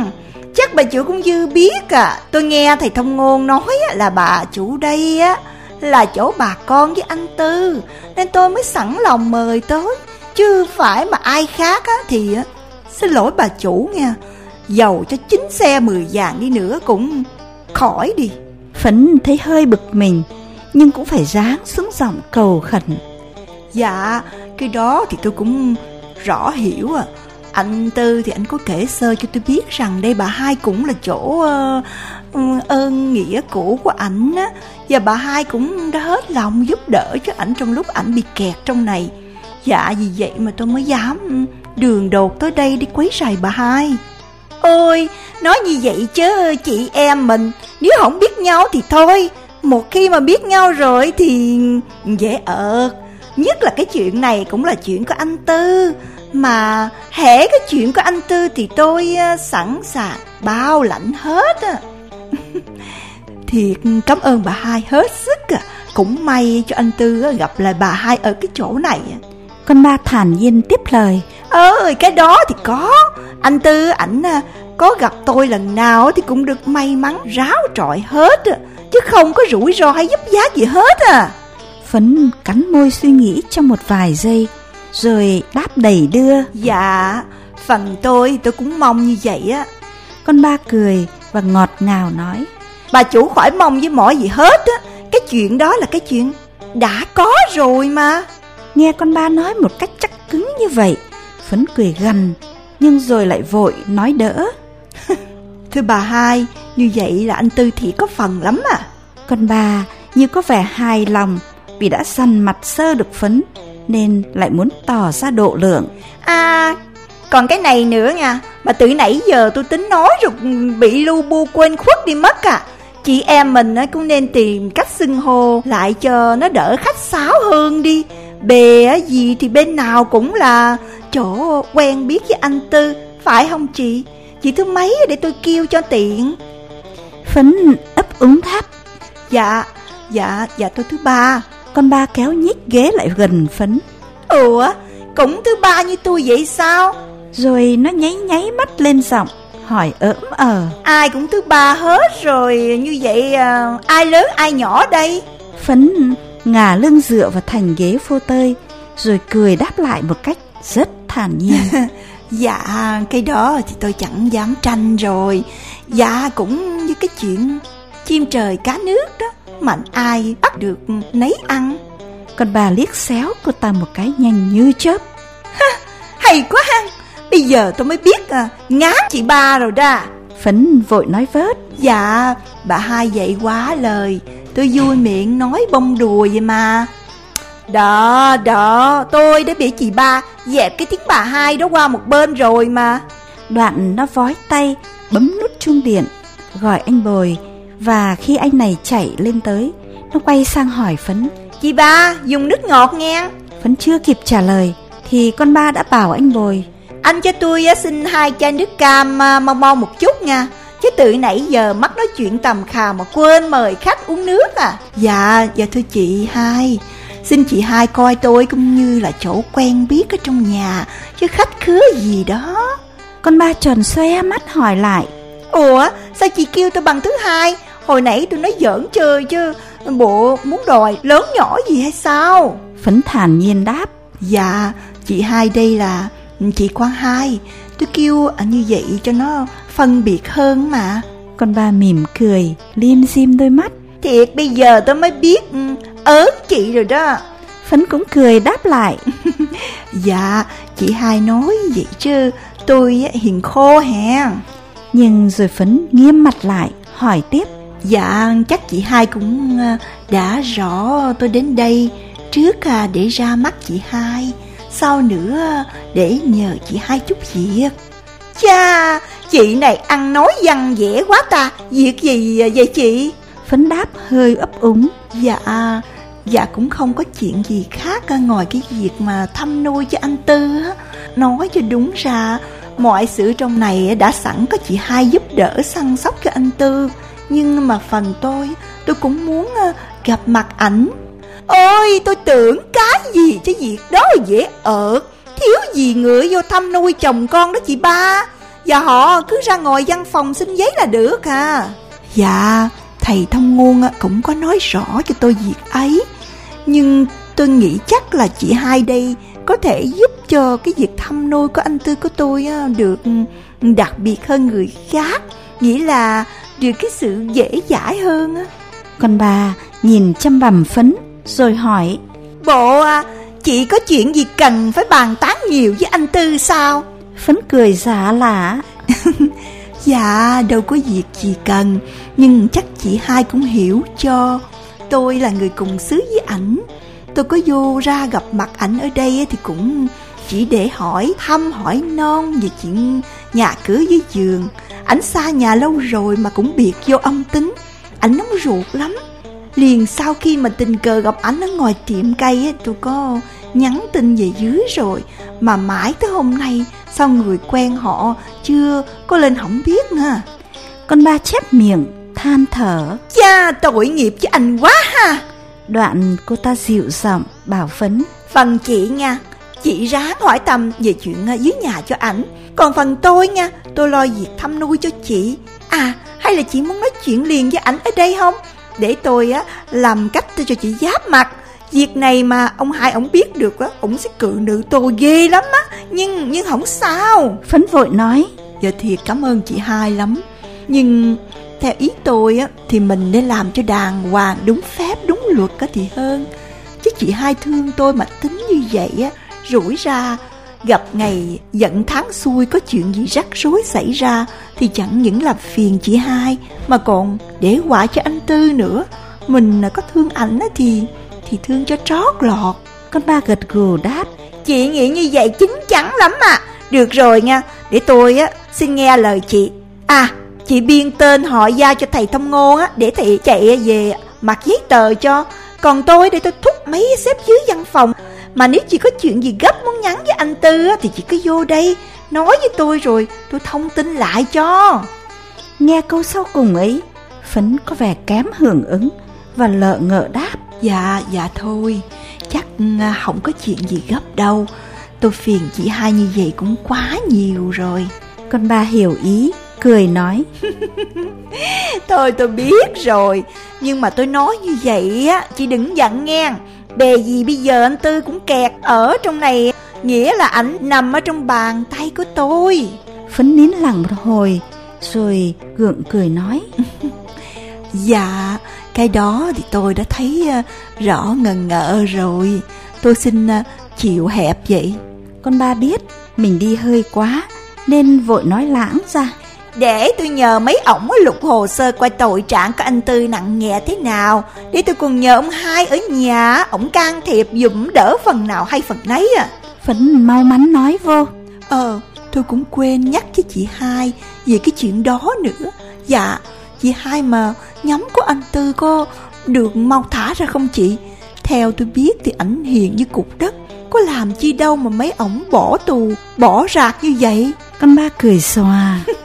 Chắc bà chủ cũng dư biết à. Tôi nghe thầy thông ngôn nói là bà chủ đây á Là chỗ bà con với anh Tư. Nên tôi mới sẵn lòng mời tới. Chứ phải mà ai khác á thì Xin lỗi bà chủ nha. Dầu cho chín xe mười vàng đi nữa cũng khỏi đi. Phấn thấy hơi bực mình Nhưng cũng phải ráng xuống giọng cầu khẩn. Dạ Cái đó thì tôi cũng rõ hiểu à anh Tư thì anh có kể sơ cho tôi biết rằng đây bà hai cũng là chỗ uh, ơn nghĩa cũ của ảnh á. Và bà hai cũng đã hết lòng giúp đỡ cho ảnh trong lúc ảnh bị kẹt trong này. Dạ vì vậy mà tôi mới dám đường đột tới đây đi quấy rầy bà hai. Ôi, nói như vậy chứ chị em mình Nếu không biết nhau thì thôi. Một khi mà biết nhau rồi thì dễ ợt. Nhất là cái chuyện này cũng là chuyện của anh Tư. Mà hễ cái chuyện của anh Tư thì tôi sẵn sàng bao lãnh hết á. Thiệt cảm ơn bà hai hết sức à. Cũng may cho anh Tư gặp lại bà hai ở cái chỗ này Con ba thản nhiên tiếp lời. Ơi cái đó thì có. Anh Tư ảnh có gặp tôi lần nào thì cũng được may mắn ráo trọi hết Chứ không có rủi ro hay giúp giá gì hết à. Phấn cắn môi suy nghĩ trong một vài giây Rồi đáp đầy đưa. Dạ Phần tôi tôi cũng mong như vậy á. Con ba cười và ngọt ngào nói Bà chủ khỏi mong với mọi gì hết á. Cái chuyện đó là cái chuyện đã có rồi mà. Nghe con ba nói một cách chắc cứng như vậy Phấn cười gần Nhưng rồi lại vội nói đỡ. Thưa bà hai Như vậy là anh Tư Thị có phần lắm à. Con bà như có vẻ hài lòng Vì đã săn mặt sơ được phấn Nên lại muốn tỏ ra độ lượng. À còn cái này nữa nha. Mà từ nãy giờ tôi tính nói rồi Bị lu bu quên khuất đi mất à. Chị em mình cũng nên tìm cách xưng hô Lại cho nó đỡ khách sáo hơn đi. Bề gì thì bên nào cũng là Chỗ quen biết với anh Tư Phải không chị? Chị thứ mấy để tôi kêu cho tiện. Phấn ấp úng tháp. Dạ Dạ dạ tôi thứ ba Con ba kéo nhích ghế lại gần Phấn. Ủa cũng thứ ba như tôi vậy sao? Rồi nó nháy nháy mắt lên giọng Hỏi ỡm ờ. Ai cũng thứ ba hết rồi Như vậy à, ai lớn ai nhỏ đây? Phấn ngả lưng dựa vào thành ghế phô tơi Rồi cười đáp lại một cách rất thản nhiên. Dạ cái đó thì tôi chẳng dám tranh rồi. Dạ cũng như cái chuyện chim trời cá nước đó Mạnh ai bắt được nấy ăn. Còn bà liếc xéo cô ta một cái nhanh như chớp. Ha, Hay quá ha. Bây giờ tôi mới biết à, ngán chị ba rồi đa Phấn vội nói vớt. Dạ bà hai dạy quá lời. Tôi vui miệng nói bông đùa vậy mà. Đó, đó, tôi đã bị chị ba dẹp cái tiếng bà hai đó qua một bên rồi mà. Đoạn nó vói tay, bấm nút chuông điện, gọi anh Bồi. Và khi anh này chạy lên tới, nó quay sang hỏi Phấn. Chị ba, dùng nước ngọt nghe. Phấn chưa kịp trả lời, thì con ba đã bảo anh Bồi. Anh cho tôi xin hai chai nước cam mau mau một chút nha. Chứ từ nãy giờ mắt nói chuyện tầm khà mà quên mời khách uống nước à. Dạ, dạ thưa chị hai. Xin chị hai coi tôi cũng như là chỗ quen biết ở trong nhà Chứ khách khứa gì đó Con ba tròn xoe mắt hỏi lại Ủa sao chị kêu tôi bằng thứ hai Hồi nãy tôi nói giỡn chơi chứ Bộ muốn đòi lớn nhỏ gì hay sao? Phấn thản nhiên đáp. Dạ chị hai đây là chị quan hai. Tôi kêu như vậy cho nó phân biệt hơn mà. Con ba mỉm cười Liêm dim đôi mắt. Thiệt bây giờ tôi mới biết ớn chị rồi đó. Phấn cũng cười đáp lại. Dạ chị hai nói vậy chứ Tôi hiền khô hè Nhưng rồi Phấn nghiêm mặt lại hỏi tiếp Dạ chắc chị hai cũng ờ, đã rõ tôi đến đây Trước à, để ra mắt chị hai Sau nữa để nhờ chị hai chút việc Cha, chị này ăn nói văn vẻ quá ta Việc gì vậy chị? Phấn đáp hơi ấp úng Dạ, dạ cũng không có chuyện gì khác ngoài cái việc mà thăm nuôi cho anh Tư á. Nói cho đúng ra, mọi sự trong này đã sẵn có chị hai giúp đỡ săn sóc cho anh Tư. Nhưng mà phần tôi, tôi cũng muốn ờ, gặp mặt ảnh. Ôi, tôi tưởng cái gì chứ việc đó dễ ợt. Thiếu gì người vô thăm nuôi chồng con đó chị ba. Và họ cứ ra ngồi văn phòng xin giấy là được à. Dạ, thầy thông ngôn ờ, cũng có nói rõ cho tôi việc ấy. Nhưng tôi nghĩ chắc là chị hai đây có thể giúp cho cái việc thăm nuôi của anh Tư của tôi ờ, được ừ, đặc biệt hơn người khác. nghĩa là được cái sự dễ dãi hơn á. Còn bà nhìn chăm bằm phấn rồi hỏi Bộ à, chị có chuyện gì cần phải bàn tán nhiều với anh Tư sao? Phấn cười giả lạ Dạ đâu có việc gì cần Nhưng chắc chị hai cũng hiểu cho Tôi là người cùng xứ với ảnh Tôi có vô ra gặp mặt ảnh ở đây thì cũng chỉ để hỏi thăm hỏi non về chuyện nhà cửa với giường. Ảnh xa nhà lâu rồi mà cũng biệt vô âm tính. Ảnh nóng ruột lắm. Liền sau khi mà tình cờ gặp ảnh ở ngoài tiệm cây ấy, tôi có nhắn tin về dưới rồi. Mà mãi tới hôm nay sao người quen họ chưa có lên không biết nè Con ba chép miệng than thở. Cha tội nghiệp cho anh quá ha. Đoạn cô ta dịu giọng bảo phấn. Phần chị nha Chị ráng hỏi tâm về chuyện dưới nhà cho ảnh. Còn phần tôi nha Tôi lo việc thăm nuôi cho chị. À hay là chị muốn nói chuyện liền với ảnh ở đây không? Để tôi á làm cách cho chị giáp mặt. Việc này mà ông hai ổng biết được á Ổng sẽ cự nữ tôi ghê lắm á. Nhưng nhưng không sao. Phấn vội nói. Dạ thiệt cảm ơn chị hai lắm. Nhưng theo ý tôi á Thì mình nên làm cho đàng hoàng Đúng phép đúng luật á thì hơn. Chứ chị hai thương tôi mà tính như vậy á Rủi ra. Gặp ngày giận tháng xuôi Có chuyện gì rắc rối xảy ra, Thì chẳng những làm phiền chị hai, Mà còn để quả cho anh Tư nữa. Mình có thương ảnh thì Thì thương cho trót lọt. Con ba gật gù đáp, Chị nghĩ như vậy chính chắn lắm à. Được rồi nha, Để tôi á, xin nghe lời chị. À chị biên tên họ giao cho thầy thông ngôn á, Để thầy chạy về mặc giấy tờ cho. Còn tôi để tôi thúc mấy xếp dưới văn phòng. Mà nếu chị có chuyện gì gấp muốn nhắn với anh Tư Thì chị cứ vô đây Nói với tôi rồi tôi thông tin lại cho. Nghe câu sau cùng ấy Phấn có vẻ kém hưởng ứng Và lợ ngợ đáp. Dạ dạ thôi Chắc à, không có chuyện gì gấp đâu. Tôi phiền chị hai như vậy cũng quá nhiều rồi. Con ba hiểu ý Cười nói. Thôi tôi biết rồi Nhưng mà tôi nói như vậy á Chị đừng giận nghe Bề gì bây giờ anh Tư cũng kẹt ở trong này. Nghĩa là ảnh nằm ở trong bàn tay của tôi. Phấn nín lặng một hồi Rồi gượng cười nói. Dạ Cái đó thì tôi đã thấy uh, rõ ngần ngợ rồi. Tôi xin uh, chịu hẹp vậy. Con ba biết mình đi hơi quá Nên vội nói lãng ra để tôi nhờ mấy ổng lục hồ sơ qua tội trạng của anh Tư nặng nhẹ thế nào. Để tôi còn nhờ ông hai ở nhà Ổng can thiệp dùm đỡ phần nào hay phần nấy à. Phấn mau mắn nói vô. Ờ tôi cũng quên nhắc với chị hai Về cái chuyện đó nữa. Dạ chị hai mà nhóm của anh Tư có được mau thả ra không chị? Theo tôi biết thì ảnh hiền như cục đất. Có làm chi đâu mà mấy ổng bỏ tù Bỏ rạc như vậy? Con ba cười xòa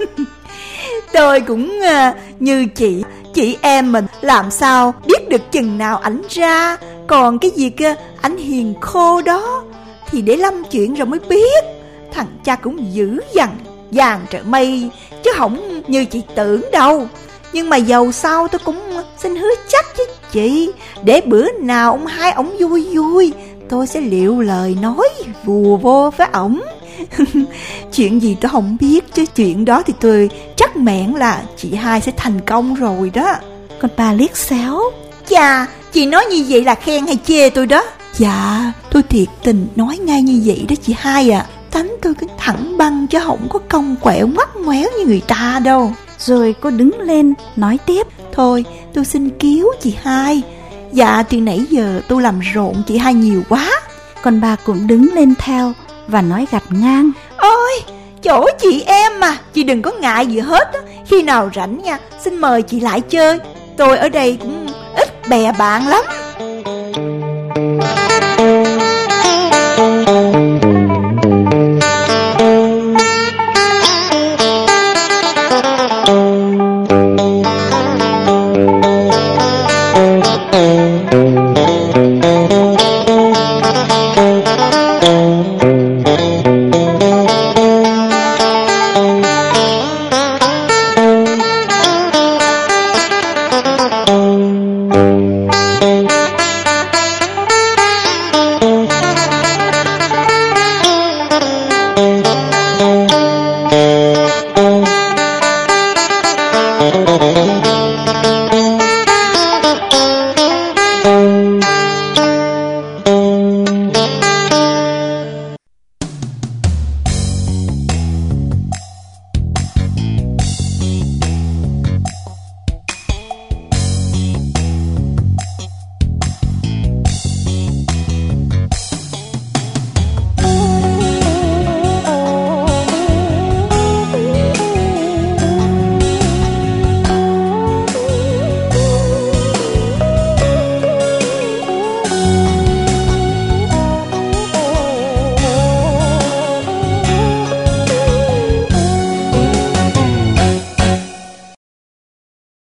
Tôi cũng à, như chị Chị em mình làm sao biết được chừng nào ảnh ra. Còn cái việc cơ ảnh hiền khô đó Thì để lâm chuyện rồi mới biết. Thằng cha cũng dữ dằn Vàng trợ mây Chứ không như chị tưởng đâu. Nhưng mà dầu sau tôi cũng xin hứa chắc với chị Để bữa nào ông hai ổng vui vui Tôi sẽ liệu lời nói vùa vô với ổng. Chuyện gì tôi không biết Chứ chuyện đó thì tôi chắc mẹn là chị hai sẽ thành công rồi đó. Con ba liếc xéo Chà, chị nói như vậy là khen hay chê tôi đó? Dạ tôi thiệt tình nói ngay như vậy đó chị hai à Tánh tôi cứ thẳng băng chứ không có cong quẹo ngoắt ngoéo như người ta đâu. Rồi cô đứng lên nói tiếp. Thôi tôi xin cứu chị hai. Dạ từ nãy giờ tôi làm rộn chị hai nhiều quá. Còn bà cũng đứng lên theo và nói gạch ngang. Ôi, chỗ chị em mà, Chị đừng có ngại gì hết đó. Khi nào rảnh nha, Xin mời chị lại chơi. Tôi ở đây cũng ít bè bạn lắm.